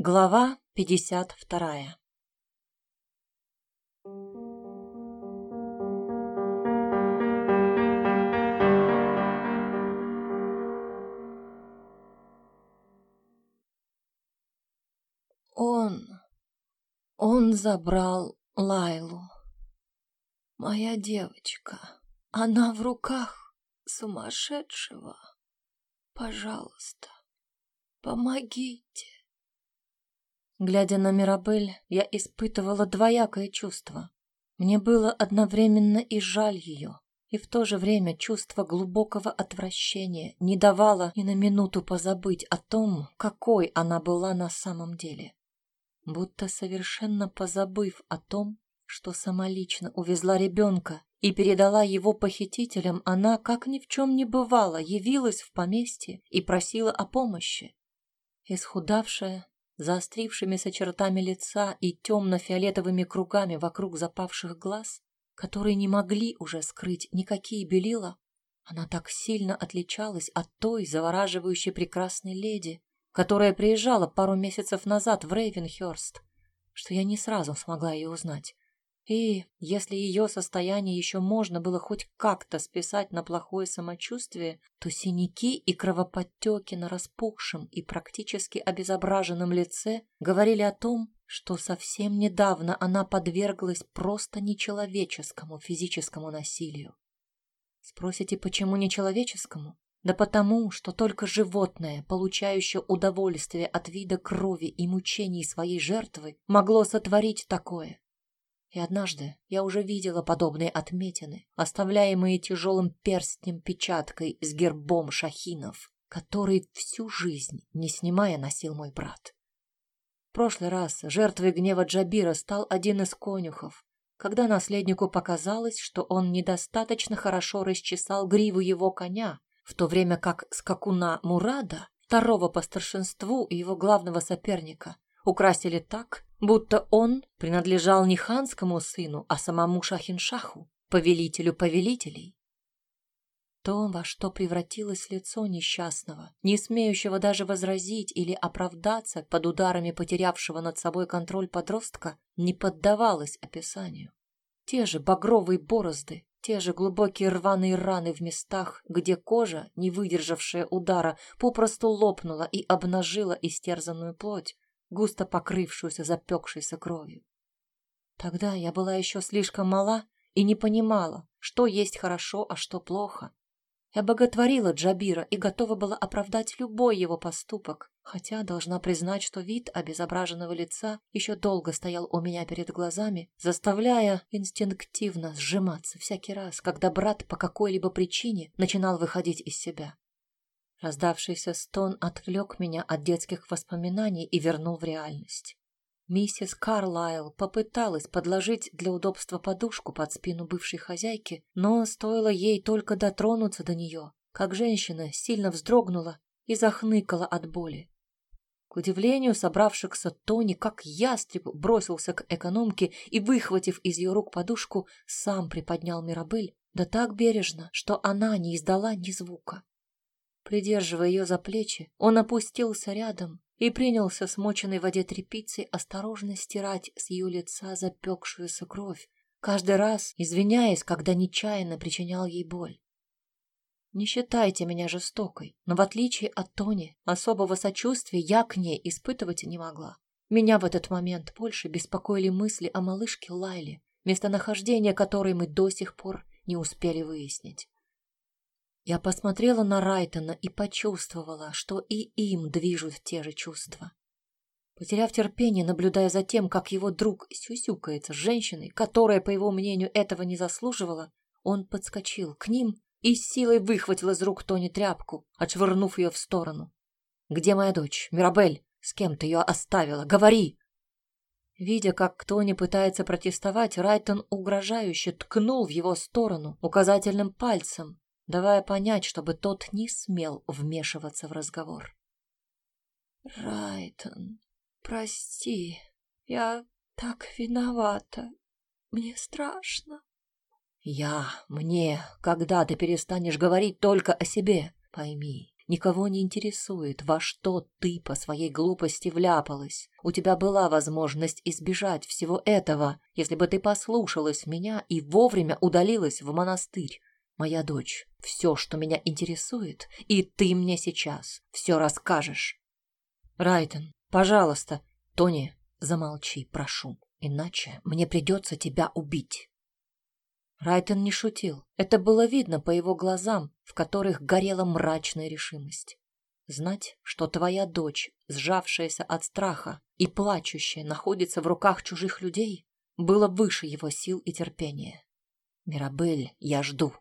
Глава 52 Он, он забрал Лайлу. Моя девочка, она в руках сумасшедшего. Пожалуйста, помогите. Глядя на Мирабель, я испытывала двоякое чувство. Мне было одновременно и жаль ее, и в то же время чувство глубокого отвращения не давало ни на минуту позабыть о том, какой она была на самом деле. Будто совершенно позабыв о том, что самолично увезла ребенка и передала его похитителям, она, как ни в чем не бывало, явилась в поместье и просила о помощи. Исхудавшая, заострившимися чертами лица и темно-фиолетовыми кругами вокруг запавших глаз, которые не могли уже скрыть никакие белила, она так сильно отличалась от той завораживающей прекрасной леди, которая приезжала пару месяцев назад в Рейвенхёрст, что я не сразу смогла ее узнать. И если ее состояние еще можно было хоть как-то списать на плохое самочувствие, то синяки и кровоподтеки на распухшем и практически обезображенном лице говорили о том, что совсем недавно она подверглась просто нечеловеческому физическому насилию. Спросите, почему нечеловеческому? Да потому, что только животное, получающее удовольствие от вида крови и мучений своей жертвы, могло сотворить такое. И однажды я уже видела подобные отметины, оставляемые тяжелым перстнем печаткой с гербом шахинов, который всю жизнь, не снимая, носил мой брат. В прошлый раз жертвой гнева Джабира стал один из конюхов, когда наследнику показалось, что он недостаточно хорошо расчесал гриву его коня, в то время как скакуна Мурада, второго по старшинству и его главного соперника, украсили так, будто он принадлежал не ханскому сыну, а самому Шахиншаху, повелителю повелителей. То, во что превратилось лицо несчастного, не смеющего даже возразить или оправдаться под ударами потерявшего над собой контроль подростка, не поддавалось описанию. Те же багровые борозды, те же глубокие рваные раны в местах, где кожа, не выдержавшая удара, попросту лопнула и обнажила истерзанную плоть, густо покрывшуюся запекшейся кровью. Тогда я была еще слишком мала и не понимала, что есть хорошо, а что плохо. Я боготворила Джабира и готова была оправдать любой его поступок, хотя должна признать, что вид обезображенного лица еще долго стоял у меня перед глазами, заставляя инстинктивно сжиматься всякий раз, когда брат по какой-либо причине начинал выходить из себя. Раздавшийся стон отвлек меня от детских воспоминаний и вернул в реальность. Миссис Карлайл попыталась подложить для удобства подушку под спину бывшей хозяйки, но стоило ей только дотронуться до нее, как женщина сильно вздрогнула и захныкала от боли. К удивлению собравшихся Тони, как ястреб, бросился к экономке и, выхватив из ее рук подушку, сам приподнял Мирабель, да так бережно, что она не издала ни звука. Придерживая ее за плечи, он опустился рядом и принялся смоченной в воде тряпицей осторожно стирать с ее лица запекшуюся кровь, каждый раз извиняясь, когда нечаянно причинял ей боль. Не считайте меня жестокой, но в отличие от Тони, особого сочувствия я к ней испытывать не могла. Меня в этот момент больше беспокоили мысли о малышке Лайле, местонахождение которой мы до сих пор не успели выяснить. Я посмотрела на Райтона и почувствовала, что и им движут те же чувства. Потеряв терпение, наблюдая за тем, как его друг сюсюкается с женщиной, которая, по его мнению, этого не заслуживала, он подскочил к ним и с силой выхватил из рук Тони тряпку, отшвырнув ее в сторону. «Где моя дочь? Мирабель? С кем ты ее оставила? Говори!» Видя, как Тони пытается протестовать, Райтон угрожающе ткнул в его сторону указательным пальцем, давая понять, чтобы тот не смел вмешиваться в разговор. «Райтон, прости, я так виновата. Мне страшно». «Я, мне, когда ты перестанешь говорить только о себе, пойми, никого не интересует, во что ты по своей глупости вляпалась. У тебя была возможность избежать всего этого, если бы ты послушалась меня и вовремя удалилась в монастырь. Моя дочь, все, что меня интересует, и ты мне сейчас все расскажешь. Райтон, пожалуйста, Тони, замолчи, прошу, иначе мне придется тебя убить. Райтон не шутил. Это было видно по его глазам, в которых горела мрачная решимость. Знать, что твоя дочь, сжавшаяся от страха и плачущая, находится в руках чужих людей, было выше его сил и терпения. «Мирабель, я жду».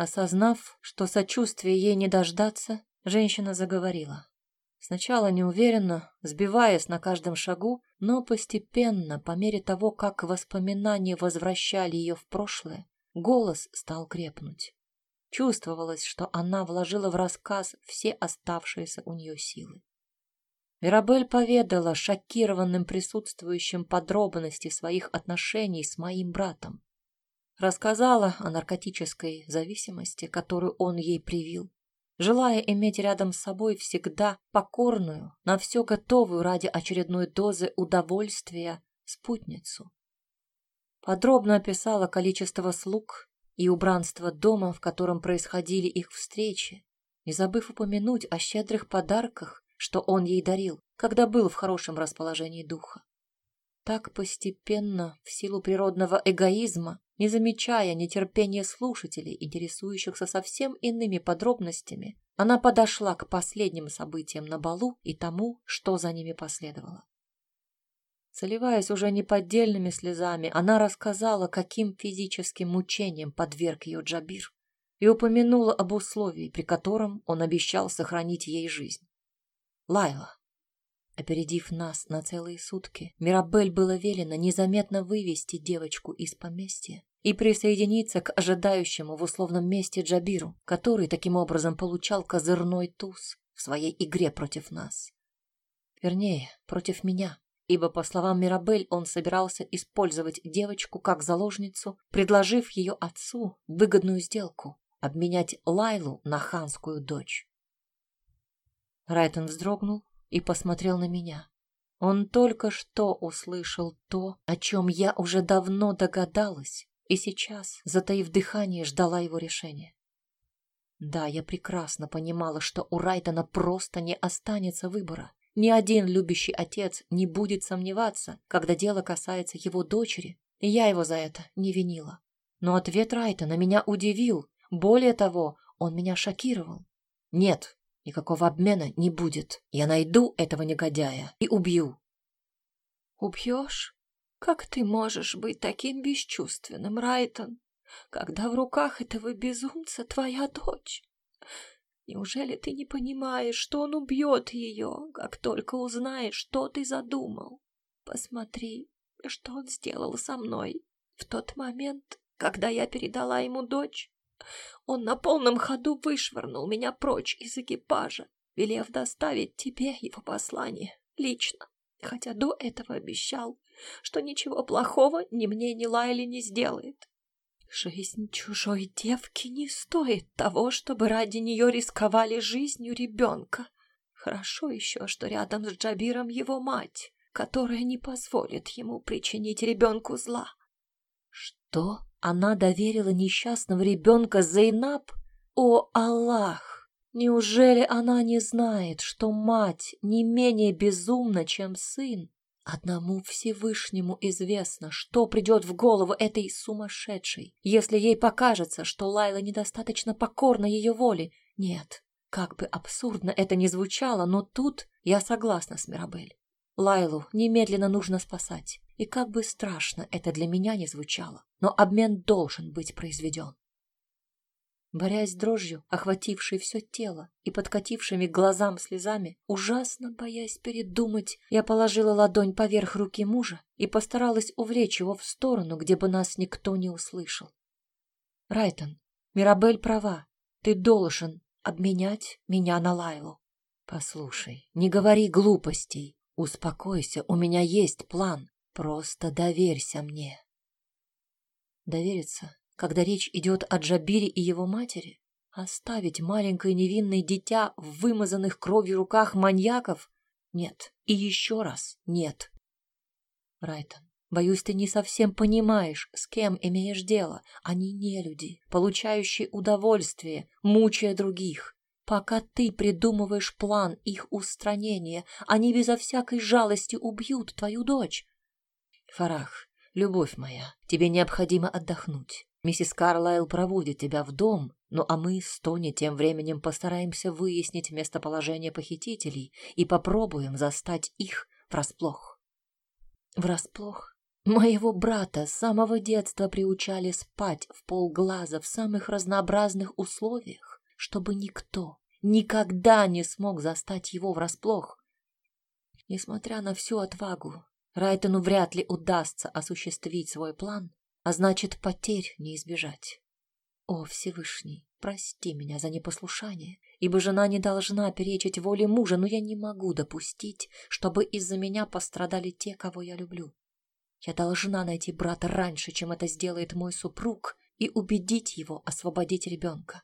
Осознав, что сочувствия ей не дождаться, женщина заговорила. Сначала неуверенно, сбиваясь на каждом шагу, но постепенно, по мере того, как воспоминания возвращали ее в прошлое, голос стал крепнуть. Чувствовалось, что она вложила в рассказ все оставшиеся у нее силы. Мирабель поведала шокированным присутствующим подробности своих отношений с моим братом. Рассказала о наркотической зависимости, которую он ей привил, желая иметь рядом с собой всегда покорную, на все готовую ради очередной дозы удовольствия спутницу. Подробно описала количество слуг и убранство дома, в котором происходили их встречи, не забыв упомянуть о щедрых подарках, что он ей дарил, когда был в хорошем расположении духа. Так постепенно, в силу природного эгоизма, не замечая нетерпения слушателей, интересующихся совсем иными подробностями, она подошла к последним событиям на балу и тому, что за ними последовало. Заливаясь уже неподдельными слезами, она рассказала, каким физическим мучением подверг ее Джабир, и упомянула об условии, при котором он обещал сохранить ей жизнь. Лайла, Опередив нас на целые сутки, Мирабель было велено незаметно вывести девочку из поместья и присоединиться к ожидающему в условном месте Джабиру, который таким образом получал козырной туз в своей игре против нас. Вернее, против меня, ибо, по словам Мирабель, он собирался использовать девочку как заложницу, предложив ее отцу выгодную сделку — обменять Лайлу на ханскую дочь. Райтон вздрогнул и посмотрел на меня. Он только что услышал то, о чем я уже давно догадалась, и сейчас, затаив дыхание, ждала его решения. Да, я прекрасно понимала, что у Райтона просто не останется выбора. Ни один любящий отец не будет сомневаться, когда дело касается его дочери, и я его за это не винила. Но ответ Райтона меня удивил. Более того, он меня шокировал. Нет, никакого обмена не будет. Я найду этого негодяя и убью. Убьешь? Как ты можешь быть таким бесчувственным, Райтон, когда в руках этого безумца твоя дочь? Неужели ты не понимаешь, что он убьет ее, как только узнает, что ты задумал? Посмотри, что он сделал со мной в тот момент, когда я передала ему дочь. Он на полном ходу вышвырнул меня прочь из экипажа, велев доставить тебе его послание лично, хотя до этого обещал, что ничего плохого ни мне, ни Лайле не сделает. Жизнь чужой девки не стоит того, чтобы ради нее рисковали жизнью ребенка. Хорошо еще, что рядом с Джабиром его мать, которая не позволит ему причинить ребенку зла. Что? Она доверила несчастного ребенка Зейнаб? О, Аллах! Неужели она не знает, что мать не менее безумна, чем сын? Одному Всевышнему известно, что придет в голову этой сумасшедшей, если ей покажется, что Лайла недостаточно покорна ее воле. Нет, как бы абсурдно это ни звучало, но тут я согласна с Мирабель. Лайлу немедленно нужно спасать. И как бы страшно это для меня не звучало, но обмен должен быть произведен. Борясь с дрожью, охватившей все тело и подкатившими к глазам слезами, ужасно боясь передумать, я положила ладонь поверх руки мужа и постаралась увлечь его в сторону, где бы нас никто не услышал. Райтон, Мирабель права, ты должен обменять меня на Лайлу. Послушай, не говори глупостей. Успокойся, у меня есть план. Просто доверься мне. Довериться когда речь идет о Джабире и его матери? Оставить маленькое невинное дитя в вымазанных кровью руках маньяков? Нет. И еще раз нет. Райтон, боюсь, ты не совсем понимаешь, с кем имеешь дело. Они не люди, получающие удовольствие, мучая других. Пока ты придумываешь план их устранения, они безо всякой жалости убьют твою дочь. Фарах, любовь моя, тебе необходимо отдохнуть. Миссис Карлайл проводит тебя в дом, ну а мы с Тони тем временем постараемся выяснить местоположение похитителей и попробуем застать их врасплох. Врасплох? Моего брата с самого детства приучали спать в полглаза в самых разнообразных условиях, чтобы никто никогда не смог застать его врасплох. Несмотря на всю отвагу, Райтону вряд ли удастся осуществить свой план, а значит, потерь не избежать. О, Всевышний, прости меня за непослушание, ибо жена не должна перечить воле мужа, но я не могу допустить, чтобы из-за меня пострадали те, кого я люблю. Я должна найти брата раньше, чем это сделает мой супруг, и убедить его освободить ребенка.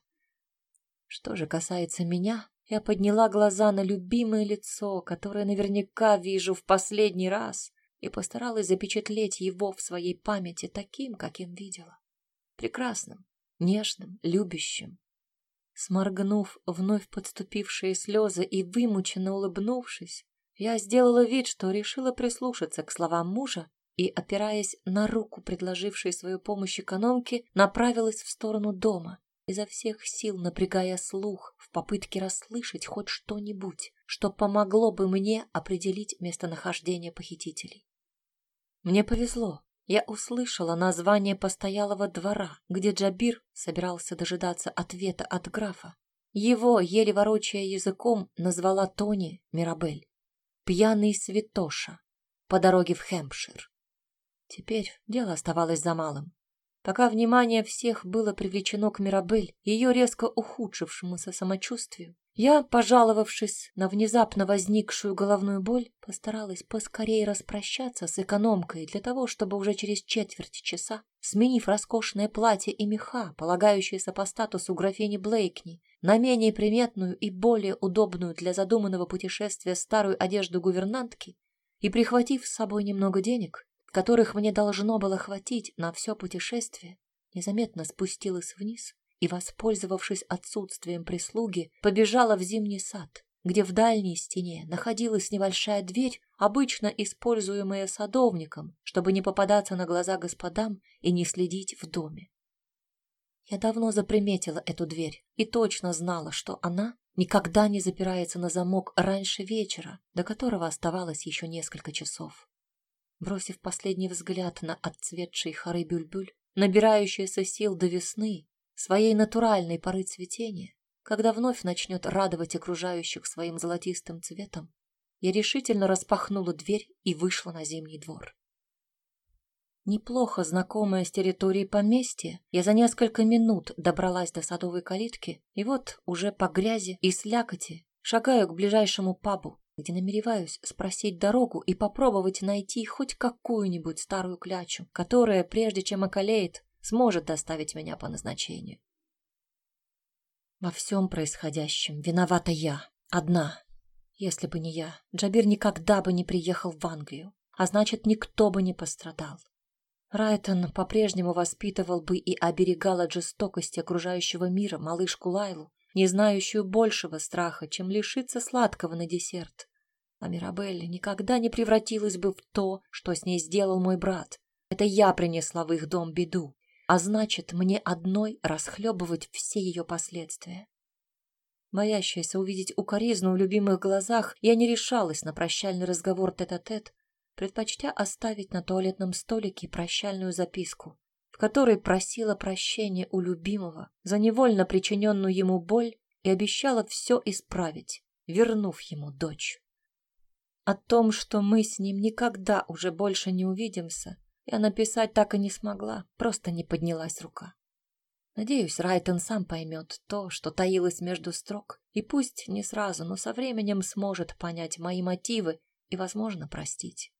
Что же касается меня, я подняла глаза на любимое лицо, которое наверняка вижу в последний раз, и постаралась запечатлеть его в своей памяти таким, каким видела. Прекрасным, нежным, любящим. Сморгнув вновь подступившие слезы и вымученно улыбнувшись, я сделала вид, что решила прислушаться к словам мужа и, опираясь на руку, предложившей свою помощь экономки, направилась в сторону дома, изо всех сил напрягая слух в попытке расслышать хоть что-нибудь, что помогло бы мне определить местонахождение похитителей. Мне повезло. Я услышала название постоялого двора, где Джабир собирался дожидаться ответа от графа. Его, еле ворочая языком, назвала Тони Мирабель. Пьяный святоша по дороге в Хэмпшир. Теперь дело оставалось за малым. Пока внимание всех было привлечено к Мирабель, ее резко ухудшившемуся самочувствию, я, пожаловавшись на внезапно возникшую головную боль, постаралась поскорее распрощаться с экономкой для того, чтобы уже через четверть часа, сменив роскошное платье и меха, полагающиеся по статусу графини Блейкни, на менее приметную и более удобную для задуманного путешествия старую одежду гувернантки, и прихватив с собой немного денег, которых мне должно было хватить на все путешествие, незаметно спустилась вниз и, воспользовавшись отсутствием прислуги, побежала в зимний сад, где в дальней стене находилась небольшая дверь, обычно используемая садовником, чтобы не попадаться на глаза господам и не следить в доме. Я давно заприметила эту дверь и точно знала, что она никогда не запирается на замок раньше вечера, до которого оставалось еще несколько часов. Бросив последний взгляд на отцветший хоры бюльбюль, набирающаяся сил до весны, своей натуральной поры цветения, когда вновь начнет радовать окружающих своим золотистым цветом, я решительно распахнула дверь и вышла на зимний двор. Неплохо знакомая с территорией поместья, я за несколько минут добралась до садовой калитки, и вот уже по грязи и слякоти шагаю к ближайшему пабу, где намереваюсь спросить дорогу и попробовать найти хоть какую-нибудь старую клячу, которая, прежде чем околеет, сможет доставить меня по назначению. Во всем происходящем виновата я, одна. Если бы не я, Джабир никогда бы не приехал в Англию, а значит, никто бы не пострадал. Райтон по-прежнему воспитывал бы и оберегал от жестокости окружающего мира малышку Лайлу, не знающую большего страха, чем лишиться сладкого на десерт. А Мирабель никогда не превратилась бы в то, что с ней сделал мой брат. Это я принесла в их дом беду, а значит, мне одной расхлебывать все ее последствия. Боящаяся увидеть укоризну в любимых глазах, я не решалась на прощальный разговор тет-а-тет, -тет, предпочтя оставить на туалетном столике прощальную записку, в которой просила прощения у любимого за невольно причиненную ему боль и обещала все исправить, вернув ему дочь. О том, что мы с ним никогда уже больше не увидимся, я написать так и не смогла, просто не поднялась рука. Надеюсь, Райтон сам поймет то, что таилось между строк, и пусть не сразу, но со временем сможет понять мои мотивы и, возможно, простить.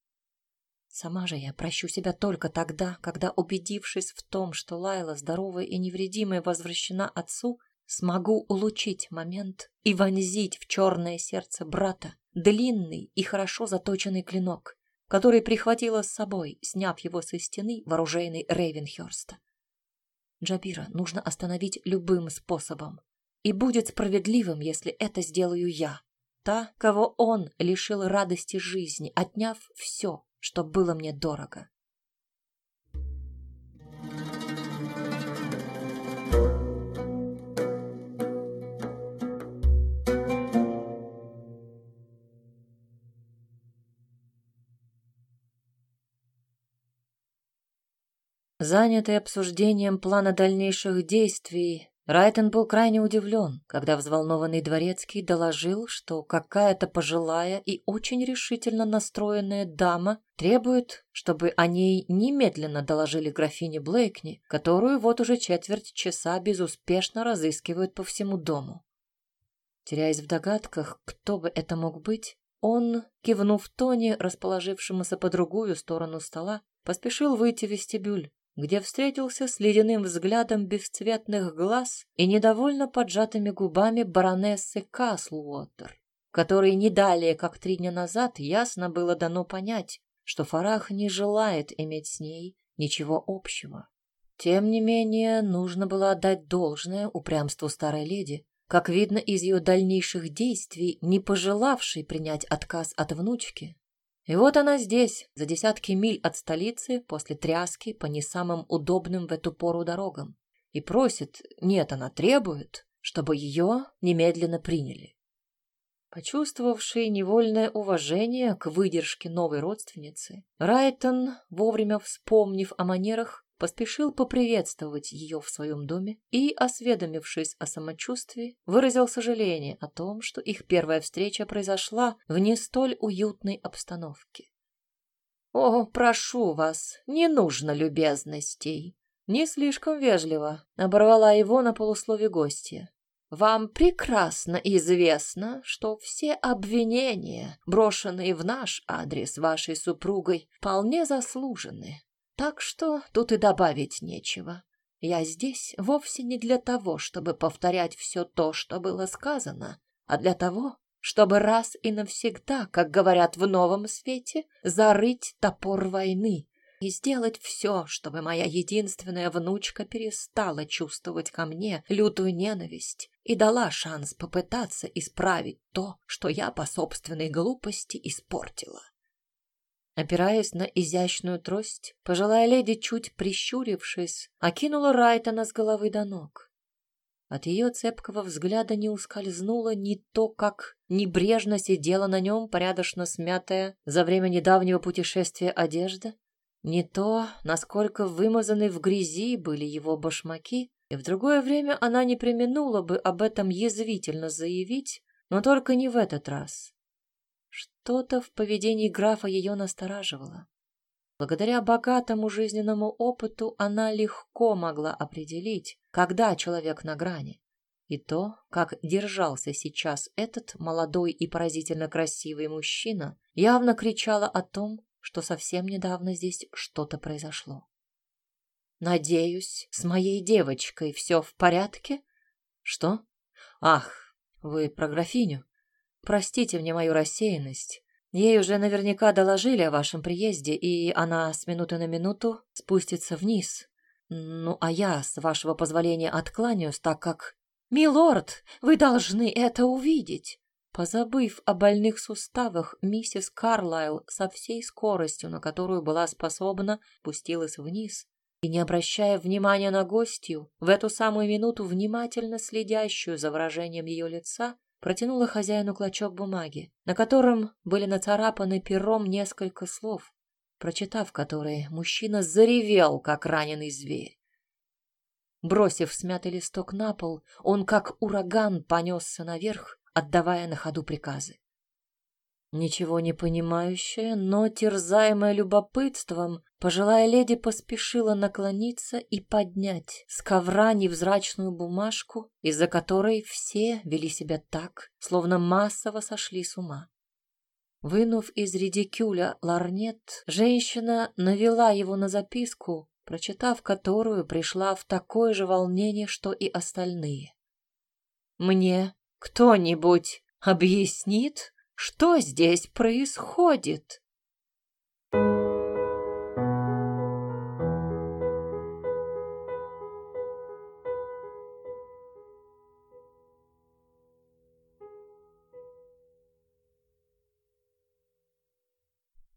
Сама же я прощу себя только тогда, когда, убедившись в том, что Лайла, здоровая и невредимая, возвращена отцу, смогу улучить момент и вонзить в черное сердце брата длинный и хорошо заточенный клинок, который прихватила с собой, сняв его со стены вооруженной Рейвенхёрста. Джабира нужно остановить любым способом, и будет справедливым, если это сделаю я, та, кого он лишил радости жизни, отняв все, что было мне дорого. Занятый обсуждением плана дальнейших действий, Райтон был крайне удивлен, когда взволнованный дворецкий доложил, что какая-то пожилая и очень решительно настроенная дама требует, чтобы о ней немедленно доложили графине Блейкни, которую вот уже четверть часа безуспешно разыскивают по всему дому. Теряясь в догадках, кто бы это мог быть, он, кивнув Тони, расположившемуся по другую сторону стола, поспешил выйти в вестибюль, где встретился с ледяным взглядом бесцветных глаз и недовольно поджатыми губами баронессы Каслуотер, которой не далее, как три дня назад, ясно было дано понять, что Фарах не желает иметь с ней ничего общего. Тем не менее, нужно было отдать должное упрямству старой леди, как видно из ее дальнейших действий, не пожелавшей принять отказ от внучки, и вот она здесь, за десятки миль от столицы, после тряски по не самым удобным в эту пору дорогам. И просит, нет, она требует, чтобы ее немедленно приняли. Почувствовавший невольное уважение к выдержке новой родственницы, Райтон, вовремя вспомнив о манерах, поспешил поприветствовать ее в своем доме и, осведомившись о самочувствии, выразил сожаление о том, что их первая встреча произошла в не столь уютной обстановке. «О, прошу вас, не нужно любезностей!» Не слишком вежливо оборвала его на полуслове гостья. «Вам прекрасно известно, что все обвинения, брошенные в наш адрес вашей супругой, вполне заслужены. Так что тут и добавить нечего. Я здесь вовсе не для того, чтобы повторять все то, что было сказано, а для того, чтобы раз и навсегда, как говорят в новом свете, зарыть топор войны и сделать все, чтобы моя единственная внучка перестала чувствовать ко мне лютую ненависть и дала шанс попытаться исправить то, что я по собственной глупости испортила. Опираясь на изящную трость, пожилая леди, чуть прищурившись, окинула Райтона с головы до ног. От ее цепкого взгляда не ускользнуло ни то, как небрежно сидела на нем порядочно смятая за время недавнего путешествия одежда, ни то, насколько вымазаны в грязи были его башмаки, и в другое время она не применула бы об этом язвительно заявить, но только не в этот раз. Что-то в поведении графа ее настораживало. Благодаря богатому жизненному опыту она легко могла определить, когда человек на грани. И то, как держался сейчас этот молодой и поразительно красивый мужчина, явно кричало о том, что совсем недавно здесь что-то произошло. «Надеюсь, с моей девочкой все в порядке?» «Что? Ах, вы про графиню?» Простите мне мою рассеянность. Ей уже наверняка доложили о вашем приезде, и она с минуты на минуту спустится вниз. Ну, а я, с вашего позволения, откланяюсь, так как... «Милорд, вы должны это увидеть!» Позабыв о больных суставах, миссис Карлайл со всей скоростью, на которую была способна, пустилась вниз и, не обращая внимания на гостью, в эту самую минуту внимательно следящую за выражением ее лица, протянула хозяину клочок бумаги, на котором были нацарапаны пером несколько слов, прочитав которые, мужчина заревел, как раненый зверь. Бросив смятый листок на пол, он, как ураган, понесся наверх, отдавая на ходу приказы. Ничего не понимающая, но терзаемая любопытством, пожилая леди поспешила наклониться и поднять с ковра невзрачную бумажку, из-за которой все вели себя так, словно массово сошли с ума. Вынув из редикюля ларнет, женщина навела его на записку, прочитав которую, пришла в такое же волнение, что и остальные. Мне кто-нибудь объяснит, что здесь происходит?